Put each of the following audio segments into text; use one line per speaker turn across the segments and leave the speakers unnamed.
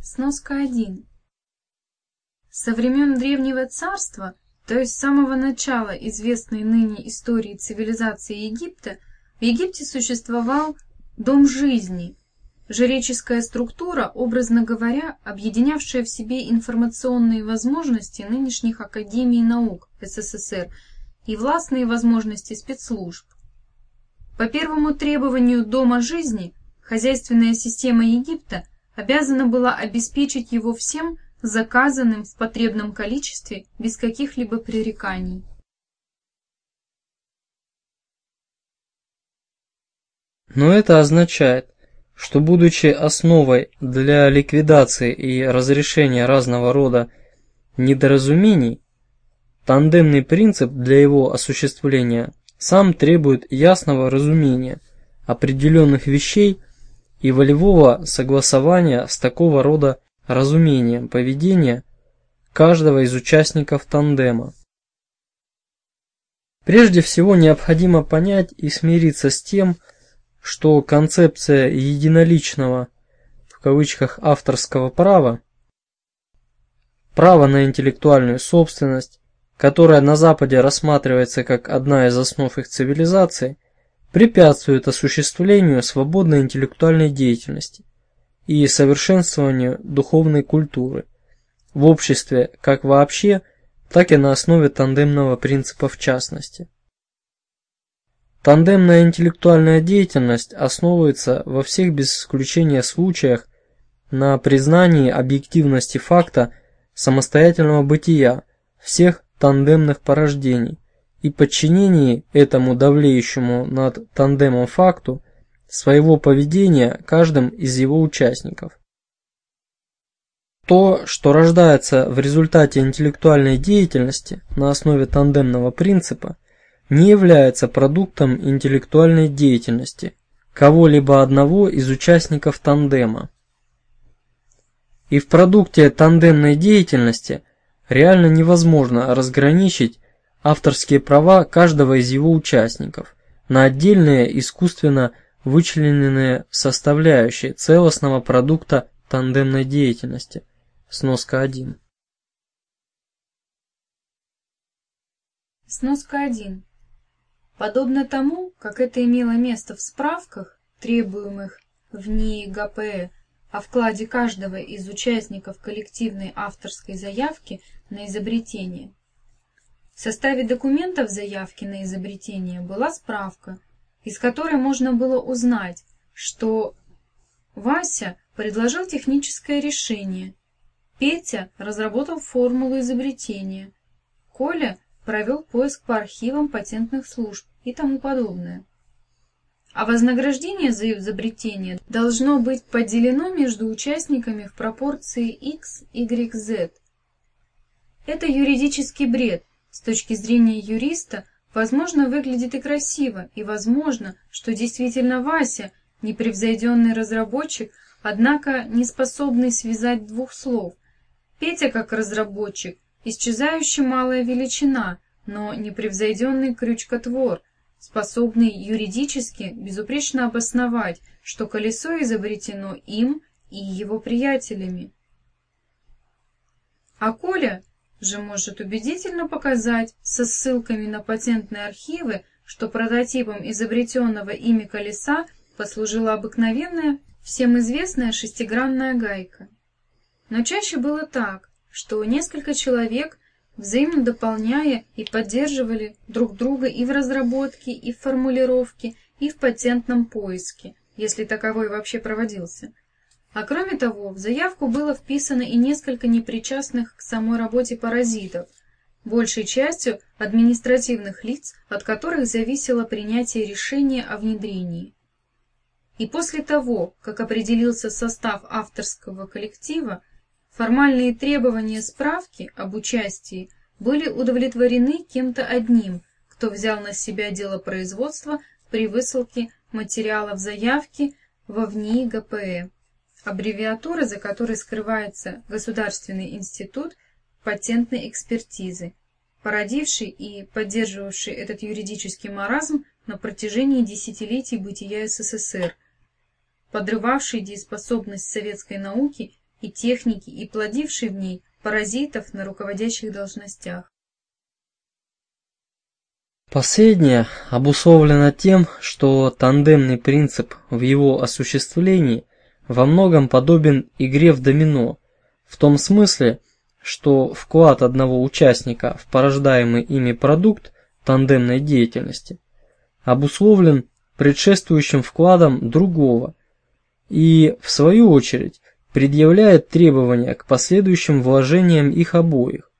Сноска 1. Со времен Древнего Царства, то есть с самого начала известной ныне истории цивилизации Египта, в Египте существовал дом жизни, жреческая структура, образно говоря, объединявшая в себе информационные возможности нынешних Академий наук СССР и властные возможности спецслужб. По первому требованию Дома жизни хозяйственная система Египта обязана была обеспечить его всем заказанным в потребном количестве без каких-либо пререканий.
Но это означает, что будучи основой для ликвидации и разрешения разного рода недоразумений, тандемный принцип для его осуществления сам требует ясного разумения определенных вещей и волевого согласования с такого рода разумением поведения каждого из участников тандема. Прежде всего необходимо понять и смириться с тем, что концепция единоличного в кавычках авторского права, право на интеллектуальную собственность, которая на Западе рассматривается как одна из основ их цивилизации, препятствует осуществлению свободной интеллектуальной деятельности и совершенствованию духовной культуры в обществе как вообще, так и на основе тандемного принципа в частности. Тандемная интеллектуальная деятельность основывается во всех без исключения случаях на признании объективности факта самостоятельного бытия всех тандемных порождений и подчинении этому давлеющему над тандемом факту своего поведения каждым из его участников. То, что рождается в результате интеллектуальной деятельности на основе тандемного принципа, не является продуктом интеллектуальной деятельности кого-либо одного из участников тандема. И в продукте тандемной деятельности реально невозможно разграничить авторские права каждого из его участников на отдельные искусственно вычлененные составляющие целостного продукта тандемной деятельности. Сноска 1.
Сноска 1. Подобно тому, как это имело место в справках, требуемых в НИИ ГПЭ о вкладе каждого из участников коллективной авторской заявки на изобретение. В составе документов заявки на изобретение была справка, из которой можно было узнать, что Вася предложил техническое решение, Петя разработал формулу изобретения, Коля провел поиск по архивам патентных служб и тому подобное. А вознаграждение за изобретение должно быть поделено между участниками в пропорции x, y, z. Это юридический бред. С точки зрения юриста, возможно, выглядит и красиво, и возможно, что действительно Вася – непревзойденный разработчик, однако не способный связать двух слов. Петя, как разработчик, исчезающая малая величина, но непревзойденный крючкотвор, способный юридически безупречно обосновать, что колесо изобретено им и его приятелями. А Коля же может убедительно показать со ссылками на патентные архивы, что прототипом изобретенного ими колеса послужила обыкновенная, всем известная шестигранная гайка. Но чаще было так, что несколько человек, взаимно дополняя и поддерживали друг друга и в разработке, и в формулировке, и в патентном поиске, если таковой вообще проводился. А кроме того, в заявку было вписано и несколько непричастных к самой работе паразитов, большей частью административных лиц, от которых зависело принятие решения о внедрении. И после того, как определился состав авторского коллектива, Формальные требования справки об участии были удовлетворены кем-то одним, кто взял на себя дело производства при высылке материалов заявки во ВНИИ ГПЭ, аббревиатура, за которой скрывается Государственный институт патентной экспертизы, породивший и поддерживавший этот юридический маразм на протяжении десятилетий бытия СССР, подрывавший дееспособность советской науки и техники, и плодивший в ней паразитов на руководящих должностях.
Последнее обусловлено тем, что тандемный принцип в его осуществлении во многом подобен игре в домино, в том смысле, что вклад одного участника в порождаемый ими продукт тандемной деятельности обусловлен предшествующим вкладом другого и, в свою очередь, предъявляет требования к последующим вложениям их обоих.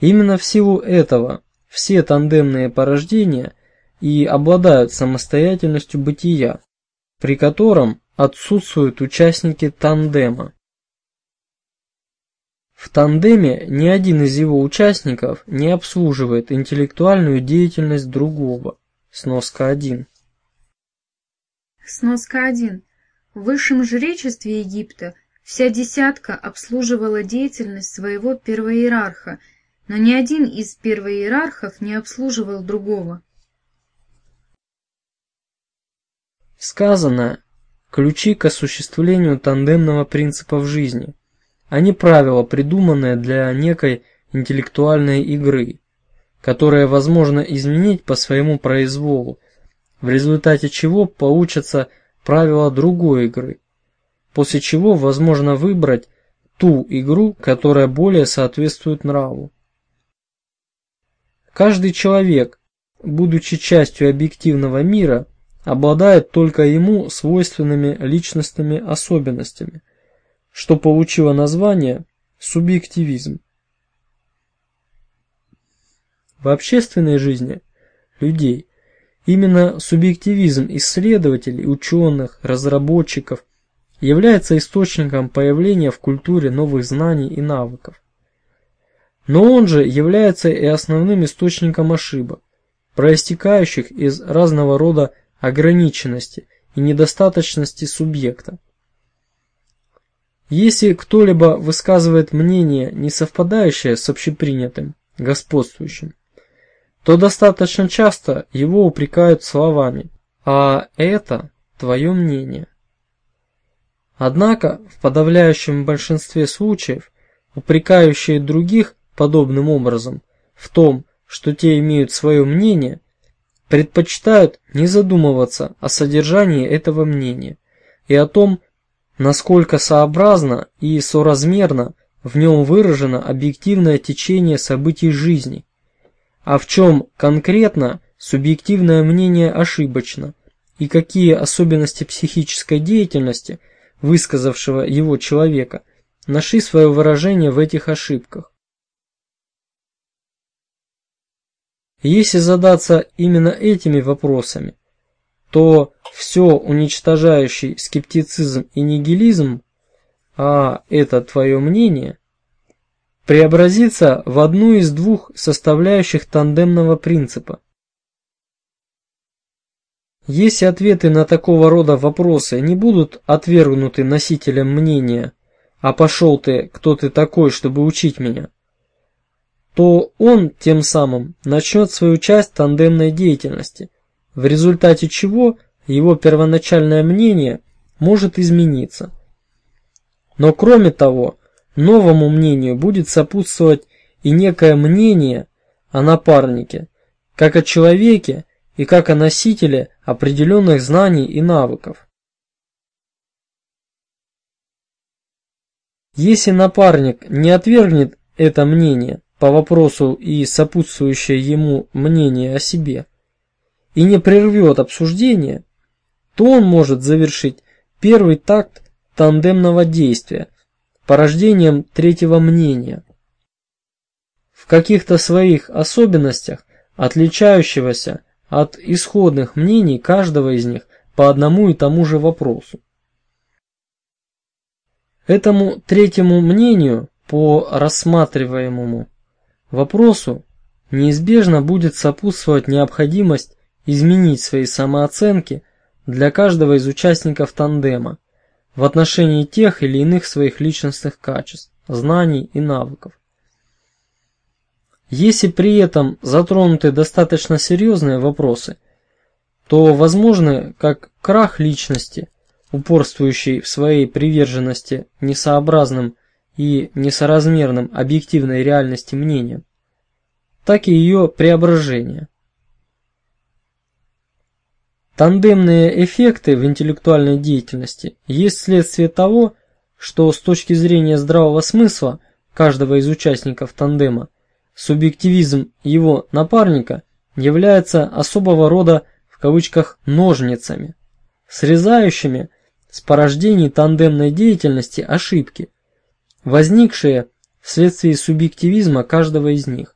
Именно в силу этого все тандемные порождения и обладают самостоятельностью бытия, при котором отсутствуют участники тандема. В тандеме ни один из его участников не обслуживает интеллектуальную деятельность другого. Сноска 1.
Сноска 1. В высшем жречестве Египта вся десятка обслуживала деятельность своего первоиерарха, но ни один из первоиерархов не обслуживал другого.
Сказано ключи к осуществлению тандемного принципа в жизни, а не правила, придуманные для некой интеллектуальной игры, которая возможно изменить по своему произволу, в результате чего получатся правила другой игры, после чего возможно выбрать ту игру, которая более соответствует нраву. Каждый человек, будучи частью объективного мира, обладает только ему свойственными личностными особенностями, что получило название субъективизм. В общественной жизни людей именно субъективизм исследователей, ученых, разработчиков является источником появления в культуре новых знаний и навыков. Но он же является и основным источником ошибок, проистекающих из разного рода ограниченности и недостаточности субъекта. Если кто-либо высказывает мнение, не совпадающее с общепринятым, господствующим, то достаточно часто его упрекают словами «а это твое мнение». Однако в подавляющем большинстве случаев упрекающие других подобным образом в том, что те имеют свое мнение, предпочитают не задумываться о содержании этого мнения и о том, насколько сообразно и соразмерно в нем выражено объективное течение событий жизни, а в чем конкретно субъективное мнение ошибочно и какие особенности психической деятельности высказавшего его человека нашли свое выражение в этих ошибках. Если задаться именно этими вопросами, то все уничтожающий скептицизм и нигилизм, а это твое мнение, преобразится в одну из двух составляющих тандемного принципа. Если ответы на такого рода вопросы не будут отвергнуты носителем мнения, а пошел ты, кто ты такой, чтобы учить меня, то он тем самым начнет свою часть тандемной деятельности, в результате чего его первоначальное мнение может измениться. Но кроме того, новому мнению будет сопутствовать и некое мнение о напарнике, как о человеке и как о носителе определенных знаний и навыков. Если напарник не отвергнет это мнение, по вопросу и сопутствующее ему мнение о себе, и не прервет обсуждение, то он может завершить первый такт тандемного действия порождением третьего мнения. В каких-то своих особенностях, отличающегося от исходных мнений каждого из них по одному и тому же вопросу. Этому третьему мнению по рассматриваемому Вопросу неизбежно будет сопутствовать необходимость изменить свои самооценки для каждого из участников тандема в отношении тех или иных своих личностных качеств, знаний и навыков. Если при этом затронуты достаточно серьезные вопросы, то возможны как крах личности, упорствующий в своей приверженности несообразным и несоразмерным объективной реальности мнениям, так и ее преображение. Тандемные эффекты в интеллектуальной деятельности есть следствие того, что с точки зрения здравого смысла каждого из участников тандема субъективизм его напарника является особого рода в кавычках ножницами, срезающими с порождений тандемной деятельности ошибки, возникшие вследствие субъективизма каждого из них.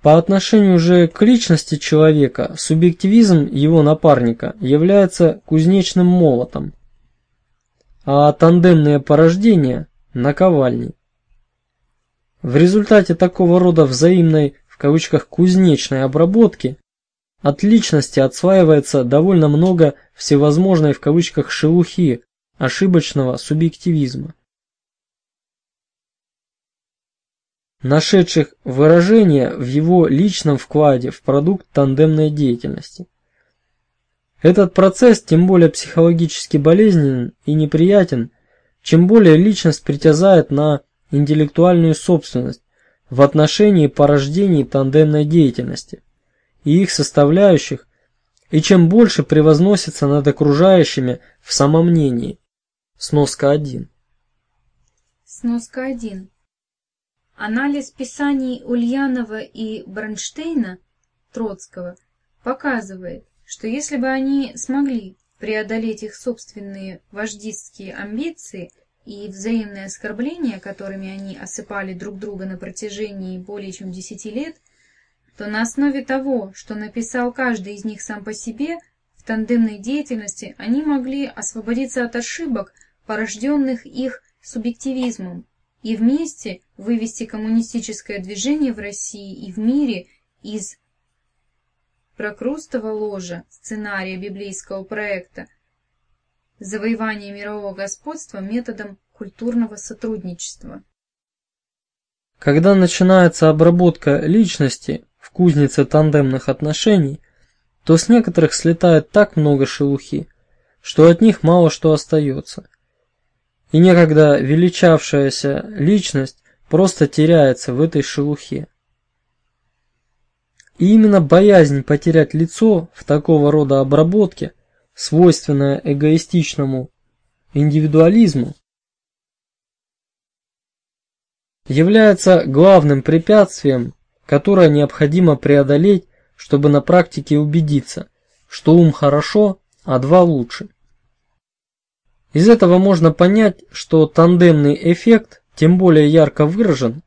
По отношению же к личности человека, субъективизм его напарника является кузнечным молотом, а тандемные порождения – наковальней. В результате такого рода взаимной в кавычках кузнечной обработки от личности отсваивается довольно много всевозможной в кавычках шелухи ошибочного субъективизма. нашедших выражение в его личном вкладе в продукт тандемной деятельности. Этот процесс тем более психологически болезненен и неприятен, чем более личность притязает на интеллектуальную собственность в отношении порождений тандемной деятельности и их составляющих, и чем больше превозносится над окружающими в самомнении. Сноска 1.
Сноска 1. Анализ писаний Ульянова и Бронштейна Троцкого показывает, что если бы они смогли преодолеть их собственные вождистские амбиции и взаимные оскорбления, которыми они осыпали друг друга на протяжении более чем десяти лет, то на основе того, что написал каждый из них сам по себе, в тандемной деятельности они могли освободиться от ошибок, порожденных их субъективизмом, и вместе вывести коммунистическое движение в России и в мире из прокрустого ложа сценария библейского проекта завоевания мирового господства методом культурного сотрудничества.
Когда начинается обработка личности в кузнице тандемных отношений, то с некоторых слетает так много шелухи, что от них мало что остается и некогда величавшаяся личность просто теряется в этой шелухе. И именно боязнь потерять лицо в такого рода обработке, свойственная эгоистичному индивидуализму, является главным препятствием, которое необходимо преодолеть, чтобы на практике убедиться, что ум хорошо, а два лучше. Из этого можно понять, что тандемный эффект тем более ярко выражен,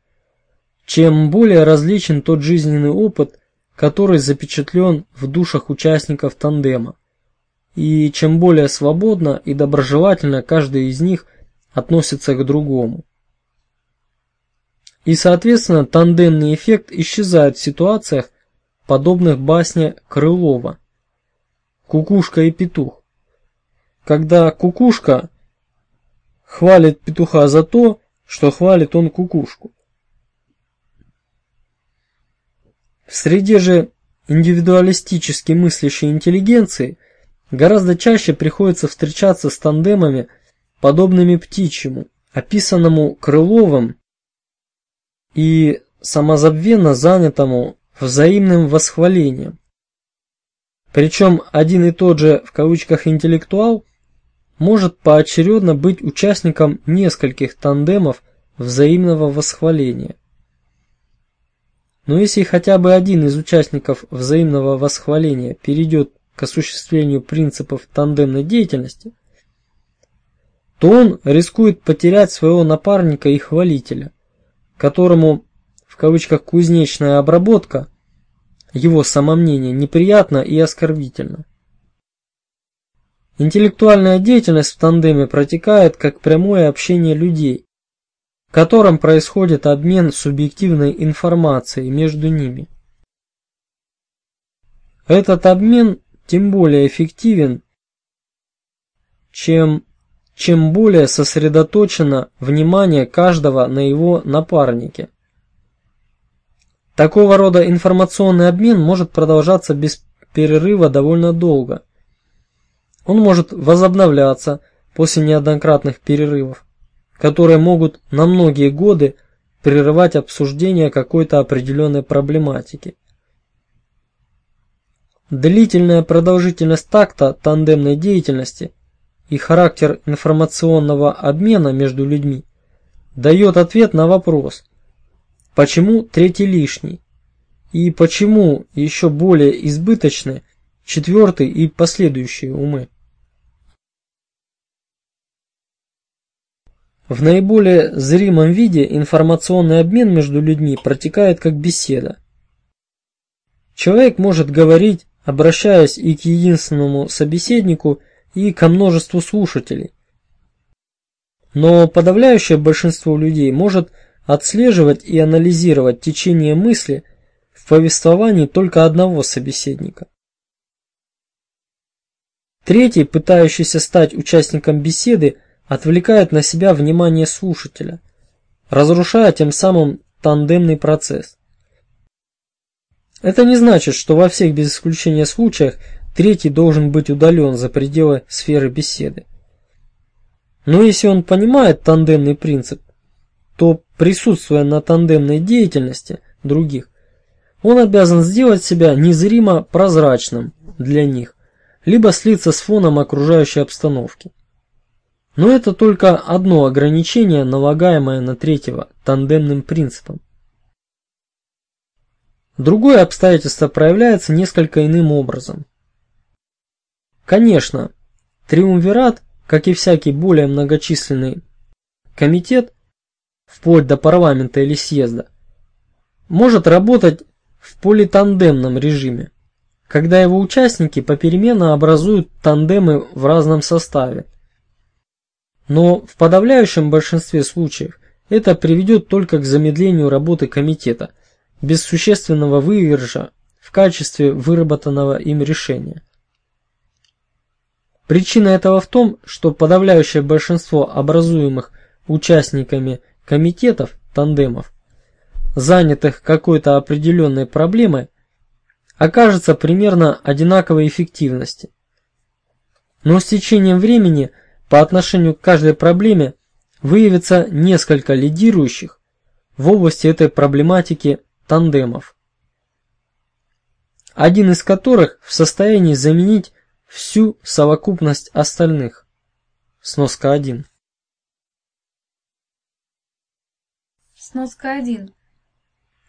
чем более различен тот жизненный опыт, который запечатлен в душах участников тандема, и чем более свободно и доброжелательно каждый из них относится к другому. И, соответственно, тандемный эффект исчезает в ситуациях, подобных басне Крылова. «Кукушка и петух», когда кукушка хвалит петуха за то, что хвалит он кукушку. В среде же индивидуалистически мыслящей интеллигенции гораздо чаще приходится встречаться с тандемами, подобными птичьему, описанному Крыловым и самозабвенно занятому взаимным восхвалением. Причем один и тот же в кавычках интеллектуал может поочередно быть участником нескольких тандемов взаимного восхваления. Но если хотя бы один из участников взаимного восхваления перейдет к осуществлению принципов тандемной деятельности, то он рискует потерять своего напарника и хвалителя, которому в кавычках кузнечная обработка его самомнение неприятно и оскорбительно. Интеллектуальная деятельность в тандеме протекает как прямое общение людей, в котором происходит обмен субъективной информацией между ними. Этот обмен тем более эффективен, чем чем более сосредоточено внимание каждого на его напарнике. Такого рода информационный обмен может продолжаться без перерыва довольно долго – Он может возобновляться после неоднократных перерывов, которые могут на многие годы прерывать обсуждение какой-то определенной проблематики. Длительная продолжительность такта тандемной деятельности и характер информационного обмена между людьми дает ответ на вопрос, почему третий лишний и почему еще более избыточны четвертый и последующие умы. В наиболее зримом виде информационный обмен между людьми протекает как беседа. Человек может говорить, обращаясь и к единственному собеседнику, и ко множеству слушателей. Но подавляющее большинство людей может отслеживать и анализировать течение мысли в повествовании только одного собеседника. Третий, пытающийся стать участником беседы, отвлекает на себя внимание слушателя, разрушая тем самым тандемный процесс. Это не значит, что во всех без исключения случаях третий должен быть удален за пределы сферы беседы. Но если он понимает тандемный принцип, то присутствуя на тандемной деятельности других, он обязан сделать себя незримо прозрачным для них, либо слиться с фоном окружающей обстановки. Но это только одно ограничение, налагаемое на третьего тандемным принципом. Другое обстоятельство проявляется несколько иным образом. Конечно, триумвират, как и всякий более многочисленный комитет, вплоть до парламента или съезда, может работать в политандемном режиме, когда его участники попеременно образуют тандемы в разном составе, но в подавляющем большинстве случаев это приведет только к замедлению работы комитета, без существенного выигрыша в качестве выработанного им решения. Причина этого в том, что подавляющее большинство образуемых участниками комитетов, тандемов, занятых какой-то определенной проблемой, окажется примерно одинаковой эффективности. Но с течением времени – по отношению к каждой проблеме выявится несколько лидирующих в области этой проблематики тандемов, один из которых в состоянии заменить всю совокупность остальных. Сноска 1.
Сноска 1.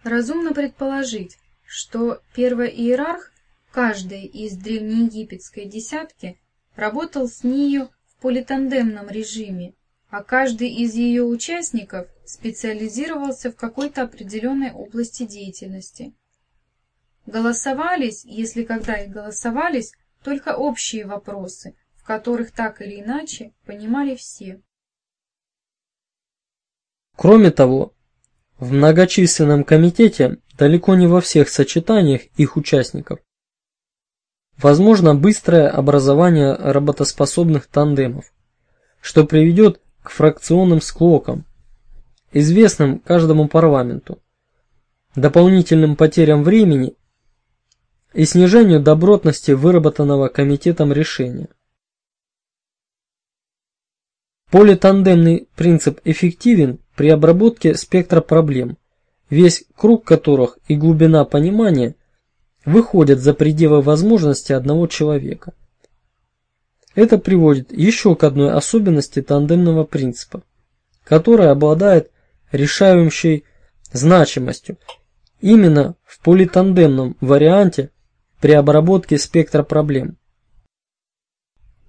Разумно предположить, что первый иерарх каждой из древнеегипетской десятки работал с нею политандемном режиме, а каждый из ее участников специализировался в какой-то определенной области деятельности. Голосовались, если когда и голосовались, только общие вопросы, в которых так или иначе понимали все.
Кроме того, в многочисленном комитете далеко не во всех сочетаниях их участников Возможно быстрое образование работоспособных тандемов, что приведет к фракционным склокам, известным каждому парламенту, дополнительным потерям времени и снижению добротности выработанного комитетом решения. Политандемный принцип эффективен при обработке спектра проблем, весь круг которых и глубина понимания – выходят за пределы возможностей одного человека. Это приводит еще к одной особенности тандемного принципа, которая обладает решающей значимостью именно в политандемном варианте при обработке спектра проблем.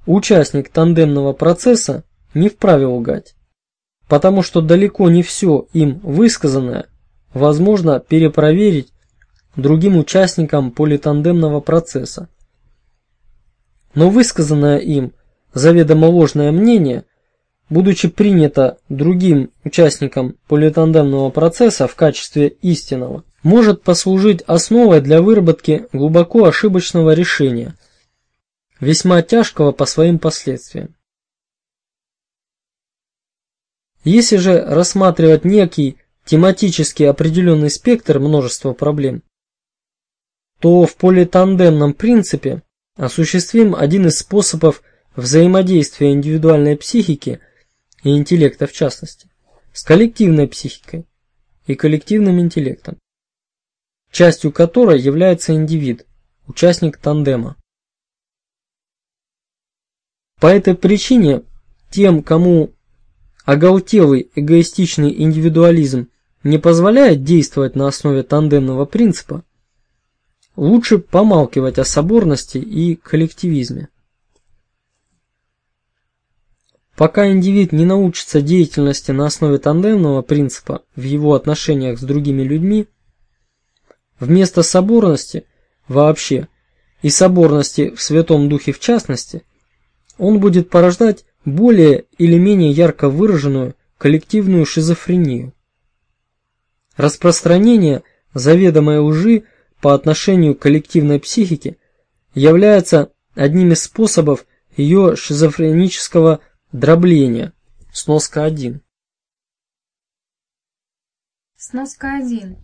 Участник тандемного процесса не вправе лгать, потому что далеко не все им высказанное возможно перепроверить другим участникам политандемного процесса. Но высказанное им заведомо ложное мнение, будучи принято другим участникам политандемного процесса в качестве истинного, может послужить основой для выработки глубоко ошибочного решения, весьма тяжкого по своим последствиям. Если же рассматривать некий тематически определенный спектр множества проблем, то в политандемном принципе осуществим один из способов взаимодействия индивидуальной психики и интеллекта в частности с коллективной психикой и коллективным интеллектом, частью которой является индивид, участник тандема. По этой причине тем, кому оголтелый эгоистичный индивидуализм не позволяет действовать на основе тандемного принципа, лучше помалкивать о соборности и коллективизме. Пока индивид не научится деятельности на основе тандемного принципа в его отношениях с другими людьми, вместо соборности вообще и соборности в Святом Духе в частности, он будет порождать более или менее ярко выраженную коллективную шизофрению. Распространение заведомой лжи по отношению к коллективной психике является одним из способов ее шизофренического Дробление. Сноска 1.
Сноска 1.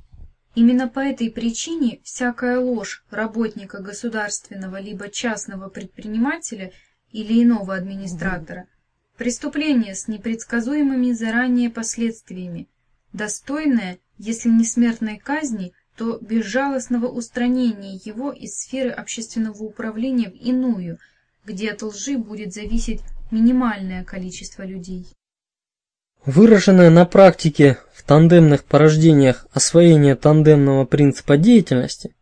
Именно по этой причине всякая ложь работника государственного либо частного предпринимателя или иного администратора – преступление с непредсказуемыми заранее последствиями, достойное, если не смертной казни, то безжалостного устранения его из сферы общественного управления в иную, где от лжи будет зависеть минимальное количество людей.
Выраженное на практике в тандемных порождениях освоение тандемного принципа деятельности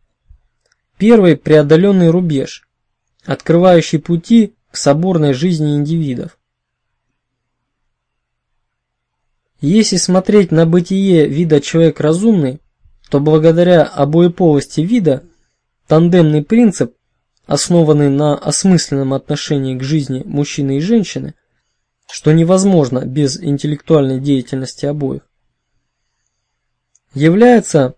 – первый преодоленный рубеж, открывающий пути к соборной жизни индивидов. Если смотреть на бытие вида человек разумный, то благодаря обоеполости вида тандемный принцип основанный на осмысленном отношении к жизни мужчины и женщины, что невозможно без интеллектуальной деятельности обоих, является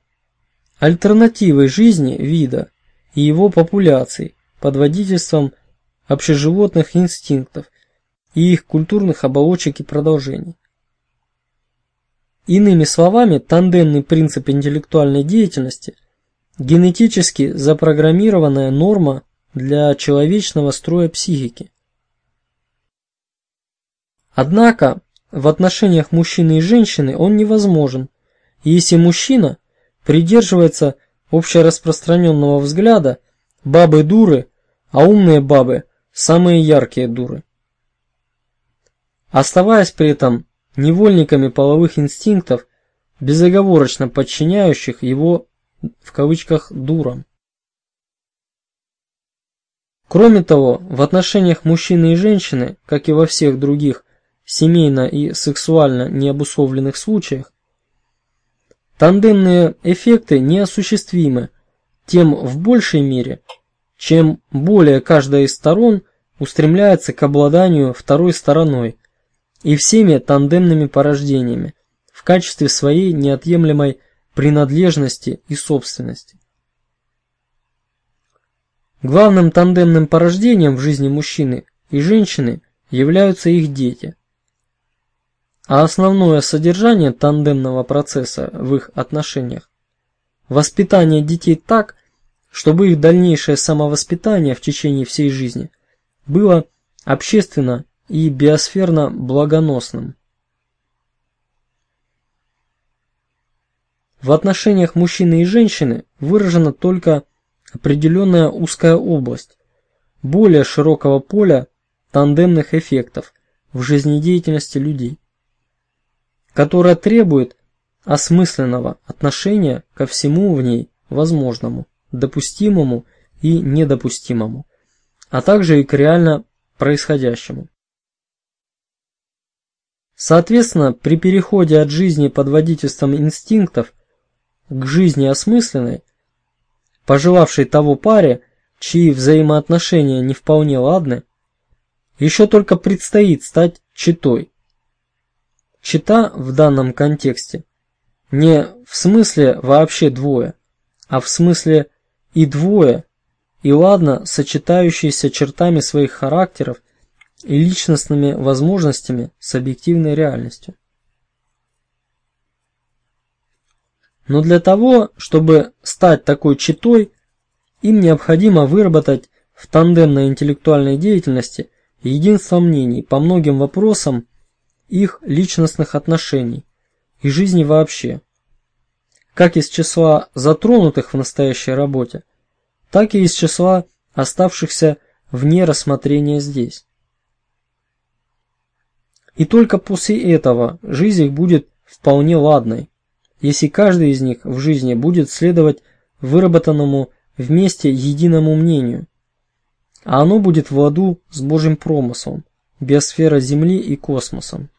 альтернативой жизни вида и его популяций под водительством общеживотных инстинктов и их культурных оболочек и продолжений. Иными словами, тандемный принцип интеллектуальной деятельности – генетически запрограммированная норма для человечного строя психики. Однако в отношениях мужчины и женщины он невозможен, если мужчина придерживается общераспространенного взгляда «бабы дуры, а умные бабы – самые яркие дуры». Оставаясь при этом невольниками половых инстинктов, безоговорочно подчиняющих его в кавычках «дурам». Кроме того, в отношениях мужчины и женщины, как и во всех других семейно и сексуально необусловленных случаях, тандемные эффекты неосуществимы тем в большей мере, чем более каждая из сторон устремляется к обладанию второй стороной и всеми тандемными порождениями в качестве своей неотъемлемой принадлежности и собственности. Главным тандемным порождением в жизни мужчины и женщины являются их дети. А основное содержание тандемного процесса в их отношениях – воспитание детей так, чтобы их дальнейшее самовоспитание в течение всей жизни было общественно и биосферно благоносным. В отношениях мужчины и женщины выражено только определенная узкая область более широкого поля тандемных эффектов в жизнедеятельности людей, которая требует осмысленного отношения ко всему в ней возможному, допустимому и недопустимому, а также и к реально происходящему. Соответственно, при переходе от жизни под водительством инстинктов к жизни осмысленной пожелавшей того паре, чьи взаимоотношения не вполне ладны, еще только предстоит стать читой. Чита в данном контексте не в смысле вообще двое, а в смысле и двое, и ладно сочетающиеся чертами своих характеров и личностными возможностями с объективной реальностью. Но для того, чтобы стать такой читой, им необходимо выработать в тандемной интеллектуальной деятельности единство мнений по многим вопросам их личностных отношений и жизни вообще, как из числа затронутых в настоящей работе, так и из числа оставшихся вне рассмотрения здесь. И только после этого жизнь их будет вполне ладной, если каждый из них в жизни будет следовать выработанному вместе единому мнению, а оно будет в ладу с Божьим промыслом, биосфера Земли и космосом.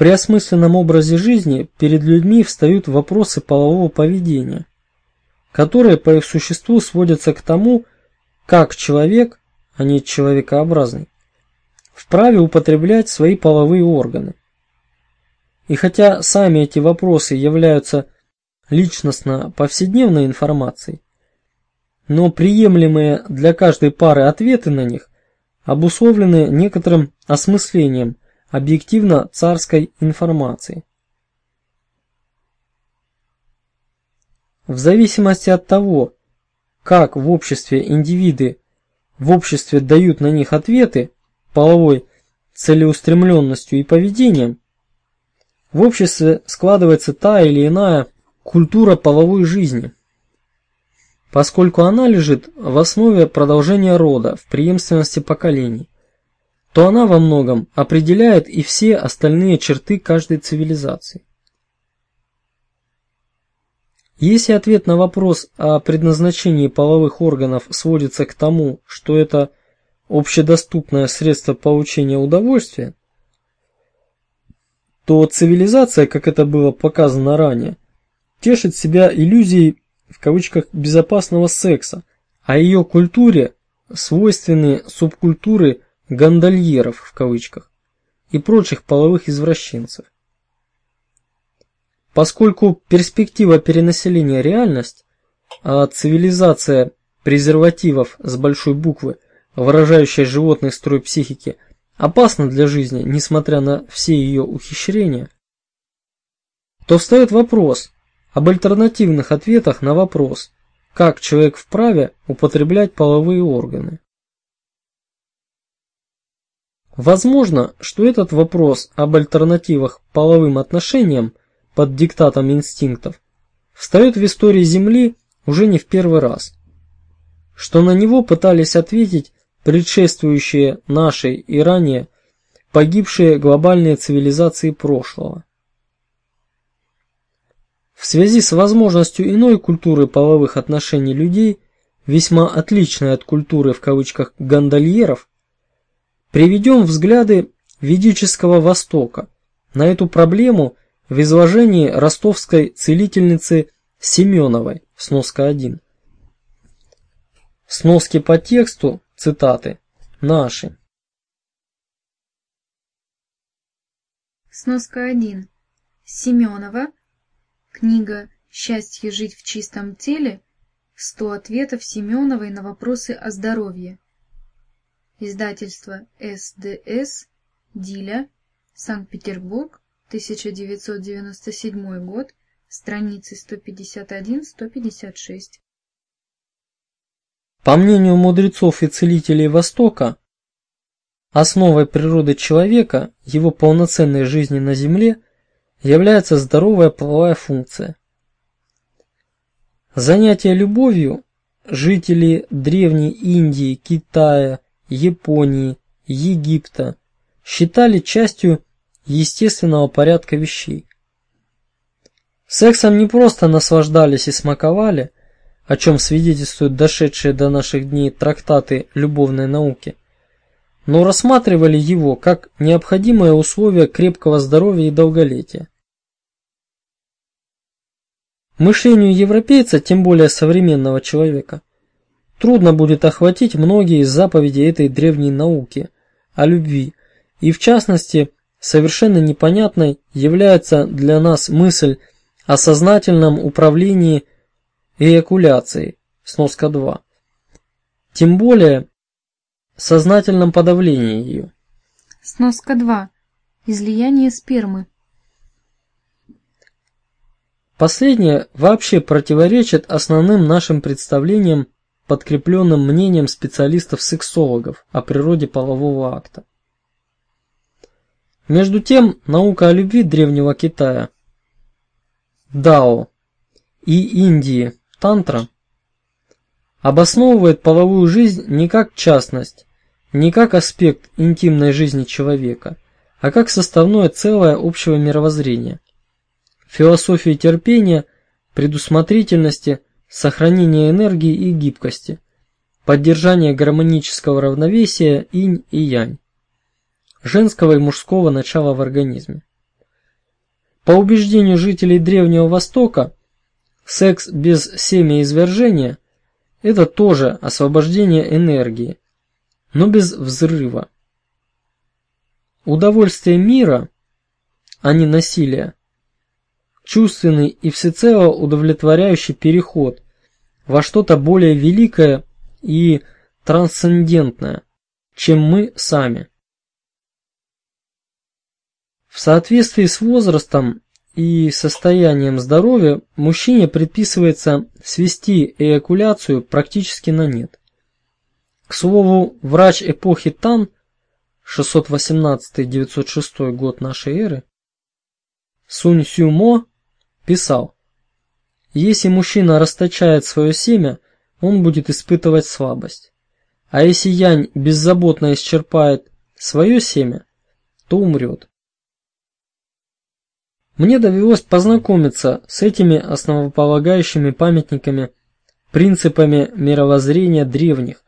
При осмысленном образе жизни перед людьми встают вопросы полового поведения, которые по их существу сводятся к тому, как человек, а не человекообразный, вправе употреблять свои половые органы. И хотя сами эти вопросы являются личностно повседневной информацией, но приемлемые для каждой пары ответы на них обусловлены некоторым осмыслением объективно царской информации. В зависимости от того, как в обществе индивиды в обществе дают на них ответы половой целеустремленностью и поведением, в обществе складывается та или иная культура половой жизни, поскольку она лежит в основе продолжения рода в преемственности поколений, то она во многом определяет и все остальные черты каждой цивилизации. Если ответ на вопрос о предназначении половых органов сводится к тому, что это общедоступное средство получения удовольствия, то цивилизация, как это было показано ранее, тешит себя иллюзией в кавычках безопасного секса, а ее культуре свойственны субкультуры гондольеров в кавычках и прочих половых извращенцев. Поскольку перспектива перенаселения реальность, а цивилизация презервативов с большой буквы, выражающая животный строй психики, опасна для жизни, несмотря на все ее ухищрения, то встает вопрос об альтернативных ответах на вопрос, как человек вправе употреблять половые органы. Возможно, что этот вопрос об альтернативах половым отношениям под диктатом инстинктов встает в истории Земли уже не в первый раз. Что на него пытались ответить предшествующие нашей и ранее погибшие глобальные цивилизации прошлого. В связи с возможностью иной культуры половых отношений людей, весьма отличной от культуры в кавычках гондольеров, приведем взгляды ведического Востока на эту проблему в изложении ростовской целительницы Семеновой, сноска 1. Сноски по тексту, цитаты, наши.
Сноска 1. Семенова. Книга «Счастье жить в чистом теле. 100 ответов Семеновой на вопросы о здоровье». Издательство СДС. Диля. Санкт-Петербург. 1997 год, страницы 151-156.
По мнению мудрецов и целителей Востока, основой природы человека, его полноценной жизни на Земле, является здоровая половая функция. Занятие любовью жители Древней Индии, Китая, Японии, Египта считали частью естественного порядка вещей. Сексом не просто наслаждались и смаковали, о чем свидетельствуют дошедшие до наших дней трактаты любовной науки, но рассматривали его как необходимое условие крепкого здоровья и долголетия. Мышлению европейца, тем более современного человека, трудно будет охватить многие из заповедей этой древней науки о любви, и в частности Совершенно непонятной является для нас мысль о сознательном управлении эякуляцией, сноска 2. Тем более сознательном подавлении ее.
Сноска 2. Излияние спермы.
Последнее вообще противоречит основным нашим представлениям подкрепленным мнением специалистов-сексологов о природе полового акта. Между тем, наука о любви древнего Китая, Дао, и Индии, Тантра, обосновывает половую жизнь не как частность, не как аспект интимной жизни человека, а как составное целое общего мировоззрения. Философии терпения, предусмотрительности, сохранения энергии и гибкости, поддержания гармонического равновесия инь и янь женского и мужского начала в организме. По убеждению жителей Древнего Востока, секс без семяизвержения – это тоже освобождение энергии, но без взрыва. Удовольствие мира, а не насилия, чувственный и всецело удовлетворяющий переход во что-то более великое и трансцендентное, чем мы сами. В соответствии с возрастом и состоянием здоровья мужчине предписывается свести эякуляцию практически на нет. К слову, врач эпохи Тан 618-906 год нашей эры Сунь Сюмо писал: Если мужчина расточает свое семя, он будет испытывать слабость. А если янь беззаботно исчерпает свое семя, то умрет. Мне довелось познакомиться с этими основополагающими памятниками, принципами мировоззрения древних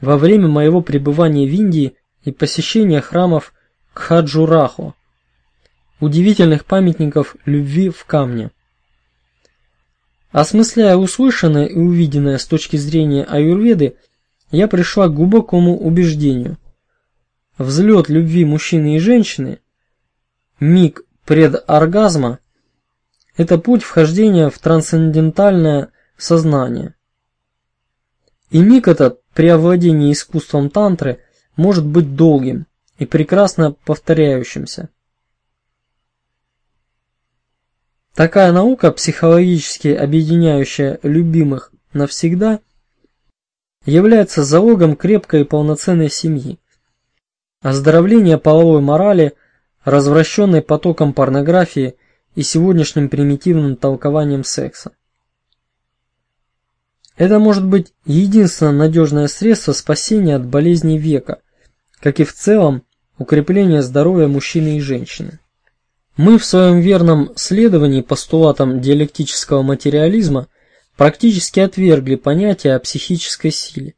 во время моего пребывания в Индии и посещения храмов Кхаджурахо, удивительных памятников любви в камне. Осмысляя услышанное и увиденное с точки зрения аюрведы, я пришла к глубокому убеждению. Взлет любви мужчины и женщины, миг предоргазма – это путь вхождения в трансцендентальное сознание. И миг этот при овладении искусством тантры может быть долгим и прекрасно повторяющимся. Такая наука, психологически объединяющая любимых навсегда, является залогом крепкой и полноценной семьи, оздоровления половой морали развращенной потоком порнографии и сегодняшним примитивным толкованием секса. Это может быть единственное надежное средство спасения от болезней века, как и в целом укрепление здоровья мужчины и женщины. Мы в своем верном следовании постулатам диалектического материализма практически отвергли понятие о психической силе,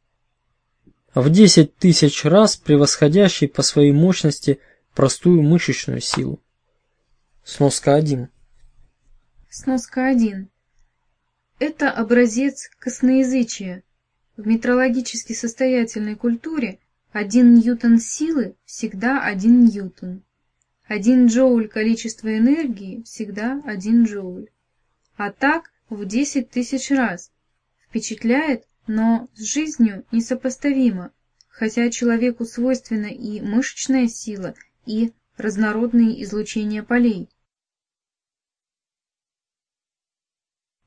в 10 тысяч раз превосходящей по своей мощности – простую мышечную силу. Сноска 1.
Сноска 1. Это образец косноязычия. В метрологически состоятельной культуре один ньютон силы всегда один ньютон. Один джоуль количества энергии всегда один джоуль. А так в 10 тысяч раз. Впечатляет, но с жизнью несопоставимо, хотя человеку свойственна и мышечная сила, и разнородные излучения полей.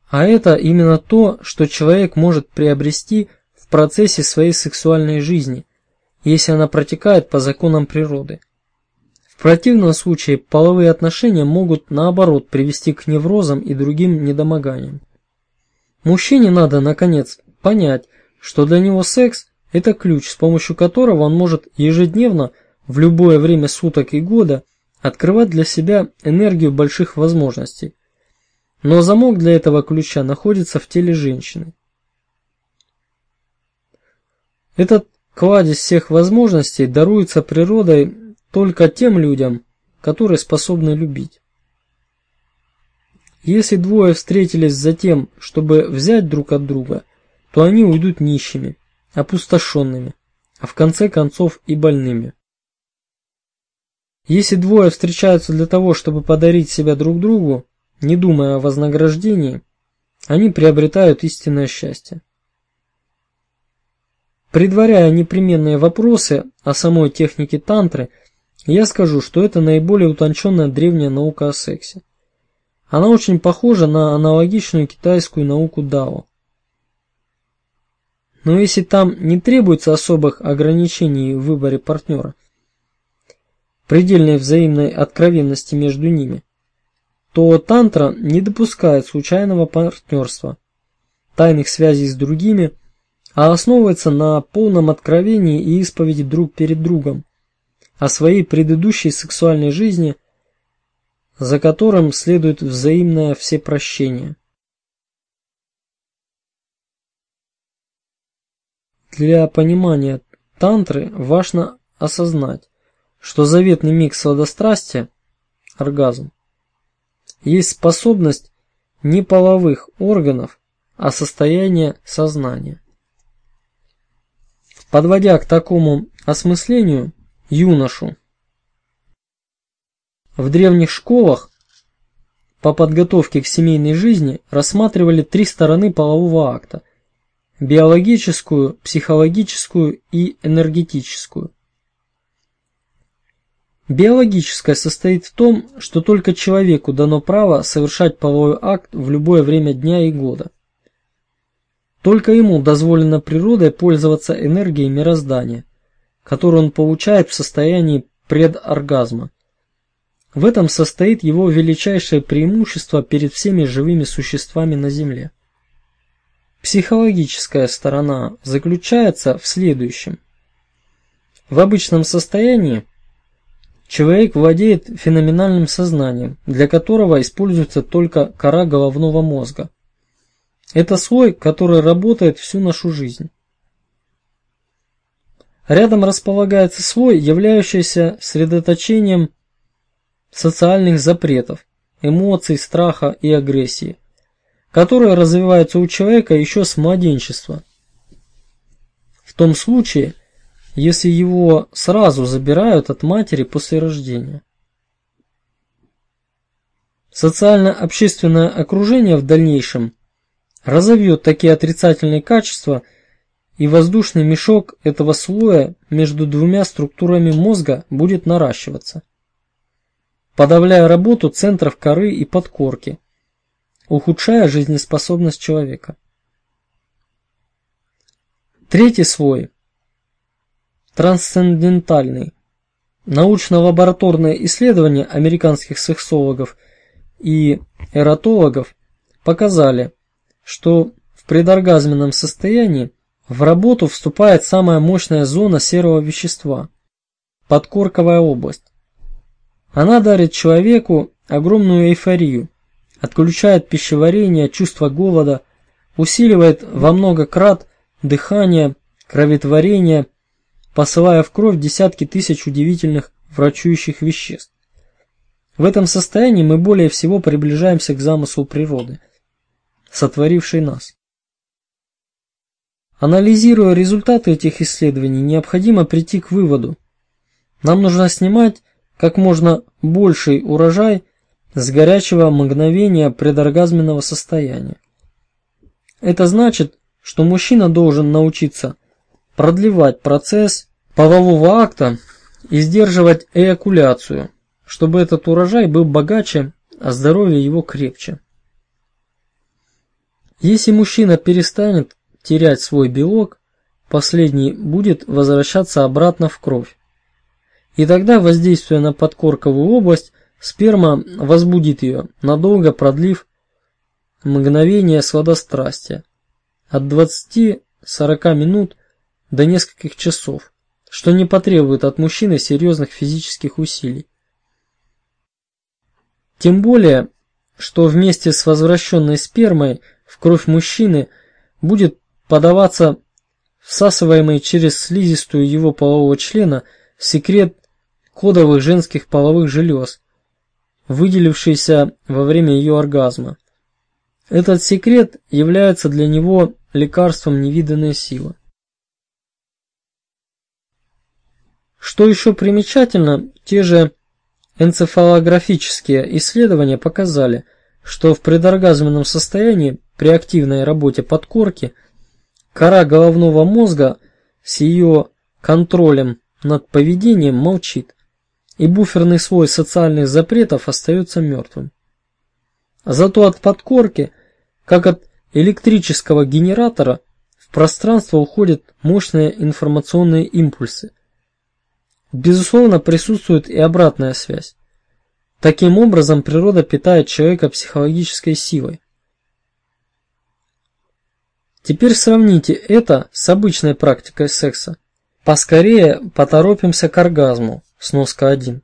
А это именно то, что человек может приобрести в процессе своей сексуальной жизни, если она протекает по законам природы. В противном случае половые отношения могут наоборот привести к неврозам и другим недомоганиям. Мужчине надо, наконец, понять, что для него секс – это ключ, с помощью которого он может ежедневно в любое время суток и года открывать для себя энергию больших возможностей. Но замок для этого ключа находится в теле женщины. Этот кладезь всех возможностей даруется природой только тем людям, которые способны любить. Если двое встретились за тем, чтобы взять друг от друга, то они уйдут нищими, опустошенными, а в конце концов и больными. Если двое встречаются для того, чтобы подарить себя друг другу, не думая о вознаграждении, они приобретают истинное счастье. Предваряя непременные вопросы о самой технике тантры, я скажу, что это наиболее утонченная древняя наука о сексе. Она очень похожа на аналогичную китайскую науку дао. Но если там не требуется особых ограничений в выборе партнера, предельной взаимной откровенности между ними, то тантра не допускает случайного партнерства, тайных связей с другими, а основывается на полном откровении и исповеди друг перед другом о своей предыдущей сексуальной жизни, за которым следует взаимное всепрощение. Для понимания тантры важно осознать, что заветный миг сладострастия – оргазм – есть способность не половых органов, а состояние сознания. Подводя к такому осмыслению юношу, в древних школах по подготовке к семейной жизни рассматривали три стороны полового акта – биологическую, психологическую и энергетическую. Биологическое состоит в том, что только человеку дано право совершать половой акт в любое время дня и года. Только ему дозволено природой пользоваться энергией мироздания, которую он получает в состоянии предоргазма. В этом состоит его величайшее преимущество перед всеми живыми существами на Земле. Психологическая сторона заключается в следующем. В обычном состоянии Человек владеет феноменальным сознанием, для которого используется только кора головного мозга. Это слой, который работает всю нашу жизнь. Рядом располагается слой, являющийся средоточением социальных запретов, эмоций, страха и агрессии, которые развиваются у человека еще с младенчества. В том случае, если его сразу забирают от матери после рождения. Социально-общественное окружение в дальнейшем разовьет такие отрицательные качества, и воздушный мешок этого слоя между двумя структурами мозга будет наращиваться, подавляя работу центров коры и подкорки, ухудшая жизнеспособность человека. Третий слой трансцендентальный. Научно-лабораторные исследования американских сексологов и эротологов показали, что в предоргазменном состоянии в работу вступает самая мощная зона серого вещества – подкорковая область. Она дарит человеку огромную эйфорию, отключает пищеварение, чувство голода, усиливает во много крат дыхание, кроветворение – посылая в кровь десятки тысяч удивительных врачующих веществ. В этом состоянии мы более всего приближаемся к замыслу природы, сотворившей нас. Анализируя результаты этих исследований, необходимо прийти к выводу. Нам нужно снимать как можно больший урожай с горячего мгновения предоргазменного состояния. Это значит, что мужчина должен научиться продлевать процесс полового акта и сдерживать эякуляцию, чтобы этот урожай был богаче, а здоровье его крепче. Если мужчина перестанет терять свой белок, последний будет возвращаться обратно в кровь. И тогда, воздействуя на подкорковую область, сперма возбудит ее, надолго продлив мгновение сладострастия от 20-40 минут до нескольких часов что не потребует от мужчины серьезных физических усилий. Тем более, что вместе с возвращенной спермой в кровь мужчины будет подаваться всасываемый через слизистую его полового члена секрет кодовых женских половых желез, выделившийся во время ее оргазма. Этот секрет является для него лекарством невиданной силы. Что еще примечательно, те же энцефалографические исследования показали, что в предоргазменном состоянии при активной работе подкорки кора головного мозга с ее контролем над поведением молчит, и буферный слой социальных запретов остается мертвым. Зато от подкорки, как от электрического генератора, в пространство уходят мощные информационные импульсы. Безусловно, присутствует и обратная связь. Таким образом, природа питает человека психологической силой. Теперь сравните это с обычной практикой секса. Поскорее поторопимся к оргазму, сноска 1.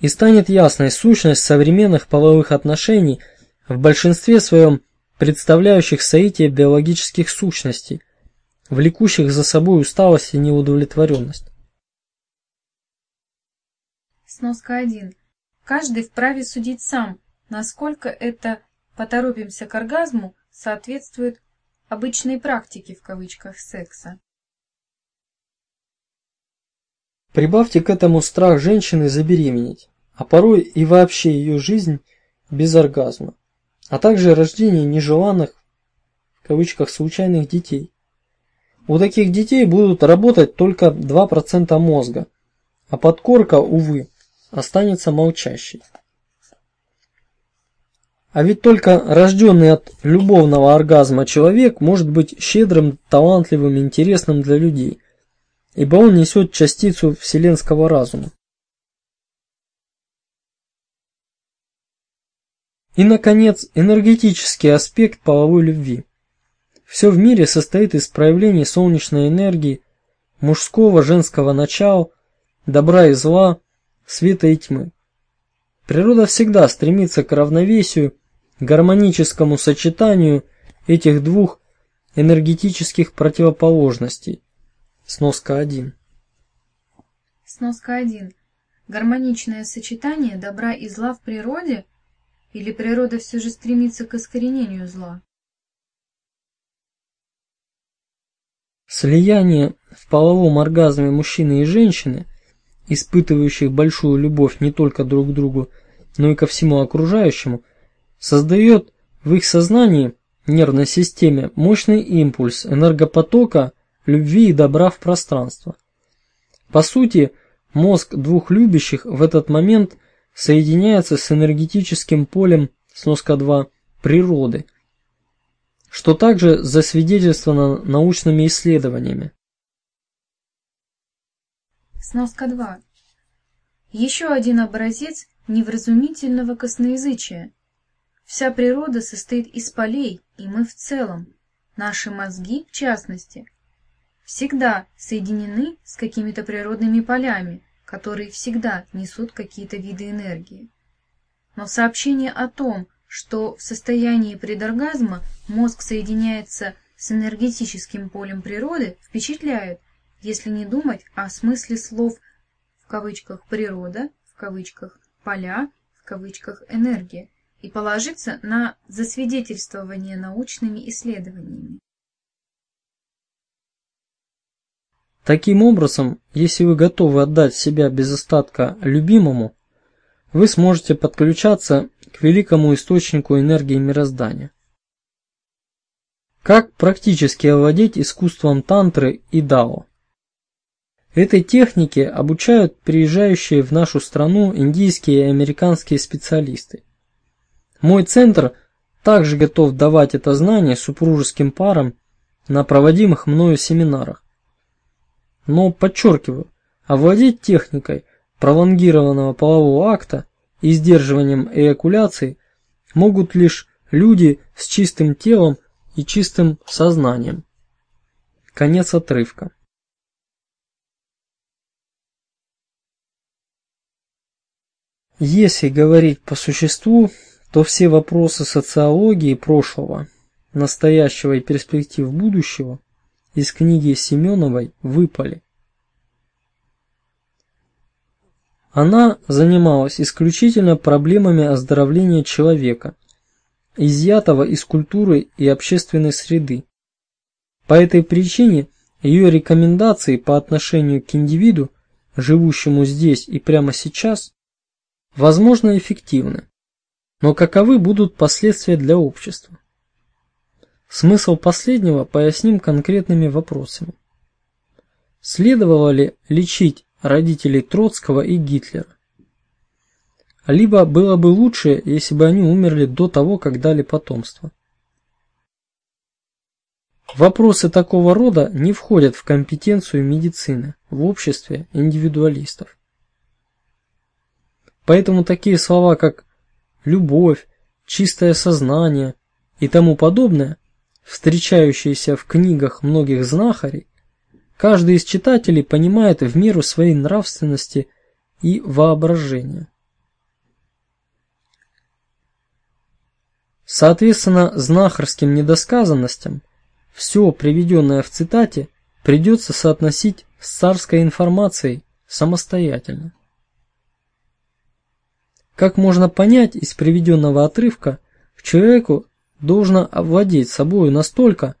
И станет ясной сущность современных половых отношений в большинстве своем представляющих соитие биологических сущностей, влекущих за собой усталость и неудовлетворенность.
Сноска 1. Каждый вправе судить сам, насколько это «поторопимся к оргазму» соответствует «обычной практике» в кавычках секса.
Прибавьте к этому страх женщины забеременеть, а порой и вообще ее жизнь без оргазма а также рождение нежеланных в кавычках случайных детей. У таких детей будут работать только 2% мозга, а подкорка, увы, останется молчащей. А ведь только рожденный от любовного оргазма человек может быть щедрым, талантливым, интересным для людей, ибо он несет частицу вселенского разума. И, наконец, энергетический аспект половой любви. Все в мире состоит из проявлений солнечной энергии, мужского, женского начала, добра и зла, света и тьмы. Природа всегда стремится к равновесию, гармоническому сочетанию этих двух энергетических противоположностей. Сноска 1.
Сноска 1. Гармоничное сочетание добра и зла в природе или природа все же стремится к искоренению зла?
Слияние в половом оргазме мужчины и женщины, испытывающих большую любовь не только друг к другу, но и ко всему окружающему, создает в их сознании, нервной системе, мощный импульс энергопотока любви и добра в пространство. По сути, мозг двух любящих в этот момент – соединяется с энергетическим полем сноска 2 природы, что также засвидетельствовано научными исследованиями.
Сноска 2. Еще один образец невразумительного косноязычия. Вся природа состоит из полей, и мы в целом, наши мозги в частности, всегда соединены с какими-то природными полями, которые всегда несут какие-то виды энергии. Но сообщение о том, что в состоянии предоргазма мозг соединяется с энергетическим полем природы, впечатляет, если не думать о смысле слов в кавычках «природа», в кавычках «поля», в кавычках «энергия» и положиться на засвидетельствование научными исследованиями.
Таким образом, если вы готовы отдать себя без остатка любимому, вы сможете подключаться к великому источнику энергии мироздания. Как практически овладеть искусством тантры и дао? Этой технике обучают приезжающие в нашу страну индийские и американские специалисты. Мой центр также готов давать это знание супружеским парам на проводимых мною семинарах. Но, подчеркиваю, овладеть техникой пролонгированного полового акта и сдерживанием эякуляции могут лишь люди с чистым телом и чистым сознанием. Конец отрывка. Если говорить по существу, то все вопросы социологии прошлого, настоящего и перспектив будущего из книги Семеновой выпали. Она занималась исключительно проблемами оздоровления человека, изъятого из культуры и общественной среды. По этой причине ее рекомендации по отношению к индивиду, живущему здесь и прямо сейчас, возможно эффективны, но каковы будут последствия для общества? Смысл последнего поясним конкретными вопросами. Следовало ли лечить родителей Троцкого и Гитлера? Либо было бы лучше, если бы они умерли до того, как дали потомство. Вопросы такого рода не входят в компетенцию медицины в обществе индивидуалистов. Поэтому такие слова, как любовь, чистое сознание и тому подобное, встречающиеся в книгах многих знахарей, каждый из читателей понимает в меру своей нравственности и воображения. Соответственно, знахарским недосказанностям все приведенное в цитате придется соотносить с царской информацией самостоятельно. Как можно понять из приведенного отрывка, человеку должно овладеть собою настолько,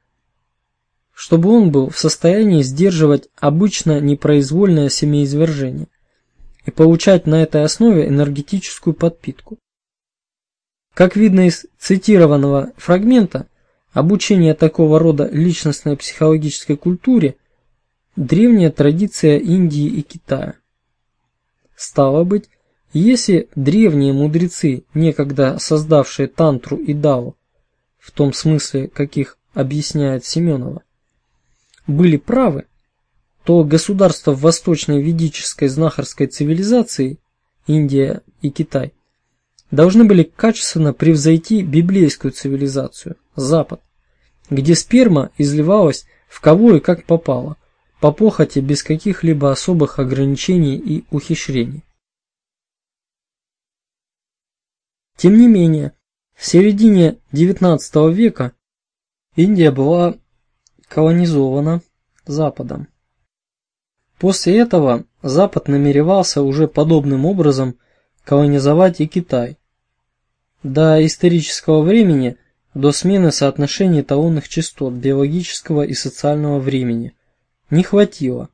чтобы он был в состоянии сдерживать обычно непроизвольное семяизвержение и получать на этой основе энергетическую подпитку. Как видно из цитированного фрагмента, обучение такого рода личностной психологической культуре – древняя традиция Индии и Китая. Стало быть, если древние мудрецы, некогда создавшие тантру и дао, в том смысле, каких объясняет Семенова, были правы, то государства в восточной ведической знахарской цивилизации, Индия и Китай, должны были качественно превзойти библейскую цивилизацию, Запад, где сперма изливалась в кого и как попало, по похоти без каких-либо особых ограничений и ухищрений. Тем не менее, в середине XIX века Индия была колонизована Западом. После этого Запад намеревался уже подобным образом колонизовать и Китай. До исторического времени, до смены соотношений эталонных частот биологического и социального времени, не хватило.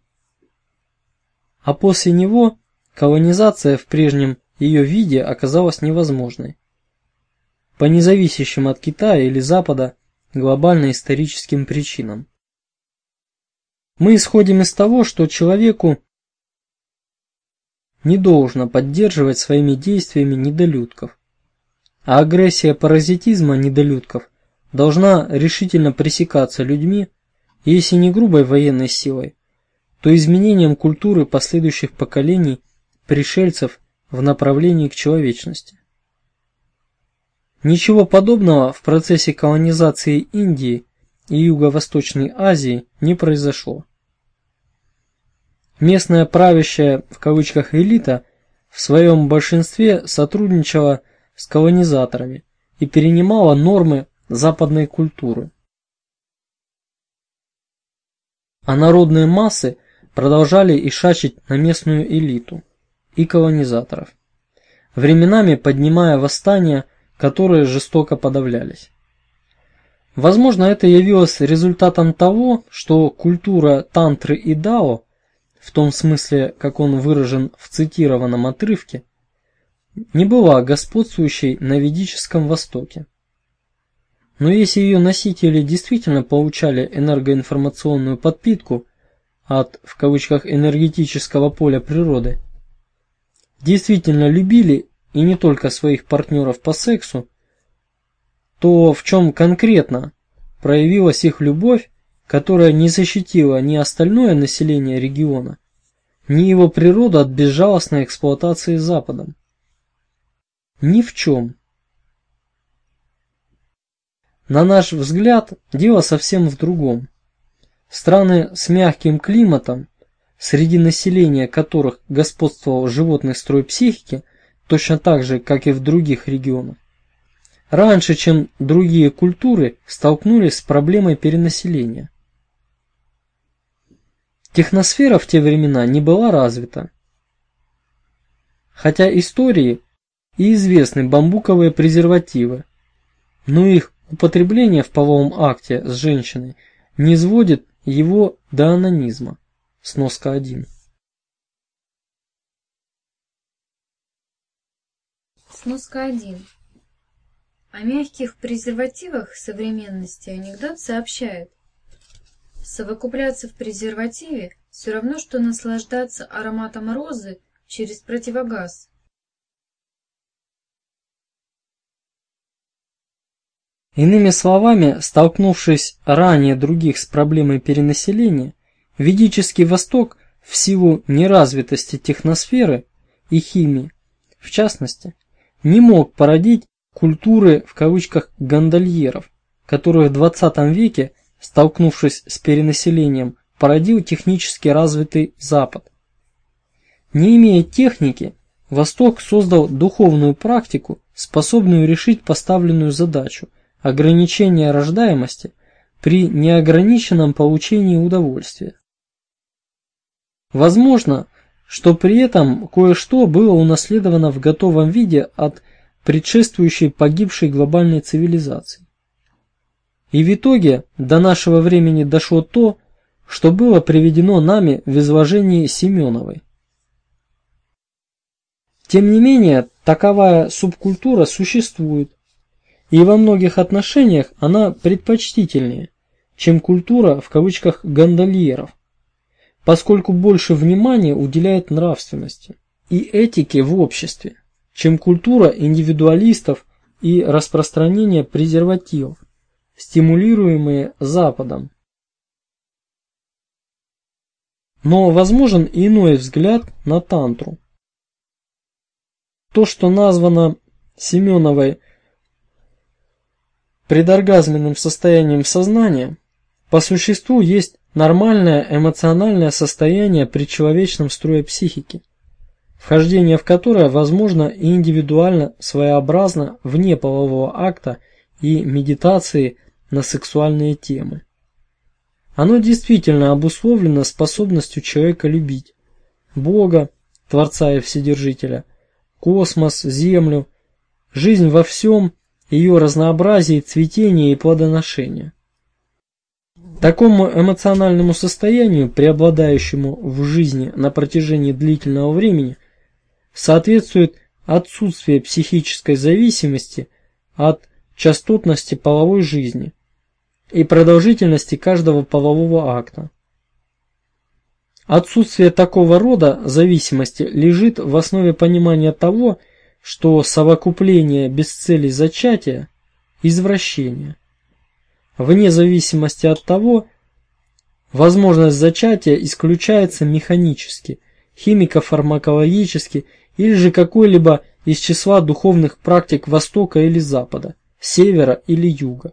А после него колонизация в прежнем ее виде оказалась невозможной. По независящим от Китая или Запада глобально-историческим причинам. Мы исходим из того, что человеку не должно поддерживать своими действиями недолюдков, а агрессия паразитизма недолюдков должна решительно пресекаться людьми, если не грубой военной силой, то изменением культуры последующих поколений пришельцев в направлении к человечности. Ничего подобного в процессе колонизации Индии и Юго-Восточной Азии не произошло. Местная правящая в кавычках элита в своем большинстве сотрудничала с колонизаторами и перенимала нормы западной культуры. А народные массы продолжали ишачить на местную элиту и колонизаторов, временами поднимая восстания, которые жестоко подавлялись. Возможно, это явилось результатом того, что культура тантры и дао, в том смысле, как он выражен в цитированном отрывке, не была господствующей на ведическом Востоке. Но если ее носители действительно получали энергоинформационную подпитку от в кавычках энергетического поля природы, действительно любили и не только своих партнеров по сексу, то в чем конкретно проявилась их любовь, которая не защитила ни остальное население региона, ни его природу от безжалостной эксплуатации Западом? Ни в чем. На наш взгляд, дело совсем в другом. Страны с мягким климатом среди населения которых господствовал животный строй психики, точно так же, как и в других регионах, раньше, чем другие культуры, столкнулись с проблемой перенаселения. Техносфера в те времена не была развита. Хотя истории и известны бамбуковые презервативы, но их употребление в половом акте с женщиной не сводит его до анонизма. Сноска 1.
Сноска 1. О мягких презервативах современности анекдот сообщает. Совокупляться в презервативе все равно, что наслаждаться ароматом розы через противогаз.
Иными словами, столкнувшись ранее других с проблемой перенаселения, ведический Восток в силу неразвитости техносферы и химии, в частности, не мог породить культуры в кавычках гондольеров, которые в 20 веке, столкнувшись с перенаселением, породил технически развитый Запад. Не имея техники, Восток создал духовную практику, способную решить поставленную задачу ограничения рождаемости при неограниченном получении удовольствия. Возможно, что при этом кое-что было унаследовано в готовом виде от предшествующей погибшей глобальной цивилизации. И в итоге до нашего времени дошло то, что было приведено нами в изложении Семеновой. Тем не менее, таковая субкультура существует, и во многих отношениях она предпочтительнее, чем культура в кавычках гондольеров, поскольку больше внимания уделяет нравственности и этике в обществе, чем культура индивидуалистов и распространение презервативов, стимулируемые Западом. Но возможен иной взгляд на тантру. То, что названо Семеновой предоргазменным состоянием сознания, по существу есть нормальное эмоциональное состояние при человечном строе психики, вхождение в которое возможно и индивидуально, своеобразно, вне полового акта и медитации на сексуальные темы. Оно действительно обусловлено способностью человека любить Бога, Творца и Вседержителя, космос, Землю, жизнь во всем, ее разнообразие, цветение и плодоношение. Такому эмоциональному состоянию, преобладающему в жизни на протяжении длительного времени, соответствует отсутствие психической зависимости от частотности половой жизни и продолжительности каждого полового акта. Отсутствие такого рода зависимости лежит в основе понимания того, что совокупление без цели зачатия – извращение – Вне зависимости от того, возможность зачатия исключается механически, химико-фармакологически или же какой-либо из числа духовных практик Востока или Запада, Севера или Юга.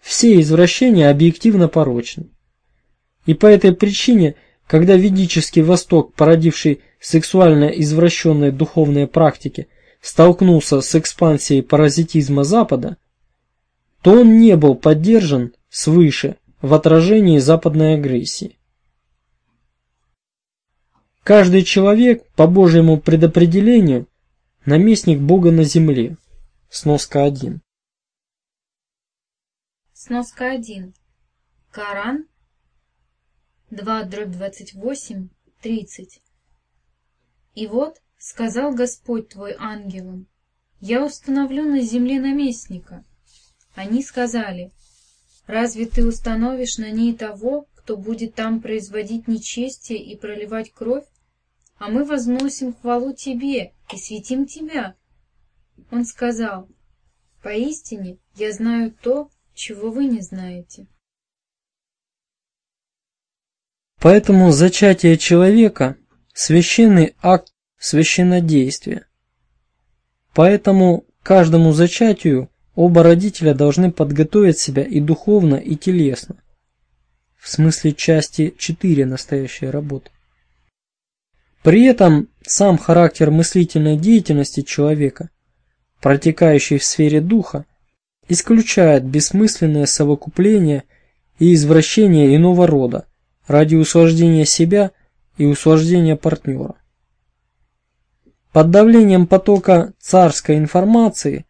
Все извращения объективно порочны. И по этой причине, когда ведический Восток, породивший сексуально извращенные духовные практики, столкнулся с экспансией паразитизма Запада, то он не был поддержан свыше в отражении западной агрессии. Каждый человек по Божьему предопределению наместник Бога на земле. Сноска 1.
Сноска 1. Коран 2 дробь 28, 30. И вот сказал Господь твой ангелам, я установлю на земле наместника, они сказали, «Разве ты установишь на ней того, кто будет там производить нечестие и проливать кровь? А мы возносим хвалу тебе и светим тебя». Он сказал, «Поистине я знаю то, чего вы не знаете».
Поэтому зачатие человека – священный акт священнодействия. Поэтому каждому зачатию Оба родителя должны подготовить себя и духовно, и телесно. В смысле части 4 настоящей работы. При этом сам характер мыслительной деятельности человека, протекающий в сфере духа, исключает бессмысленное совокупление и извращение иного рода ради услаждения себя и услаждения партнера. Под давлением потока царской информации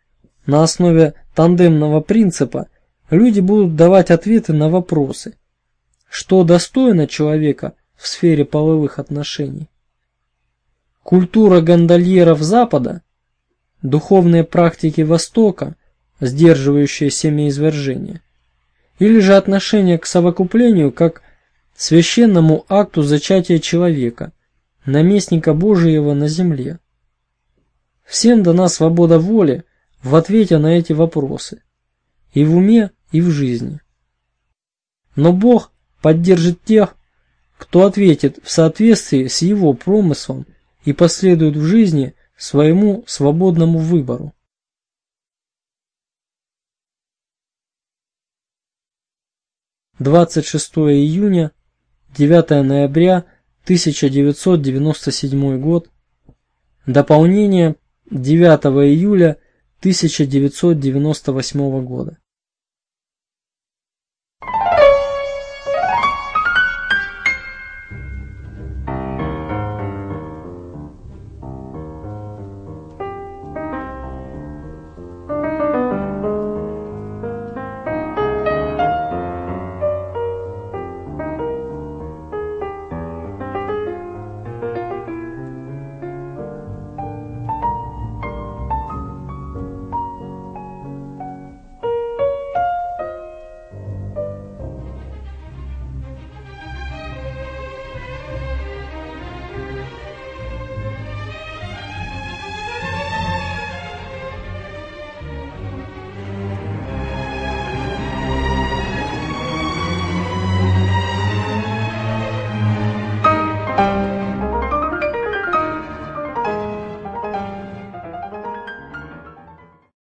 на основе тандемного принципа люди будут давать ответы на вопросы, что достойно человека в сфере половых отношений. Культура гондольеров Запада, духовные практики Востока, сдерживающие семяизвержение, или же отношение к совокуплению как священному акту зачатия человека, наместника Божиего на земле. Всем дана свобода воли в ответе на эти вопросы. и в уме, и в жизни. Но Бог поддержит тех, кто ответит в соответствии с его промыслом и последует в жизни своему свободному выбору. Двадцать шестое июня, 9 ноября 1997 год. Дополнение 9 июля 1998 года.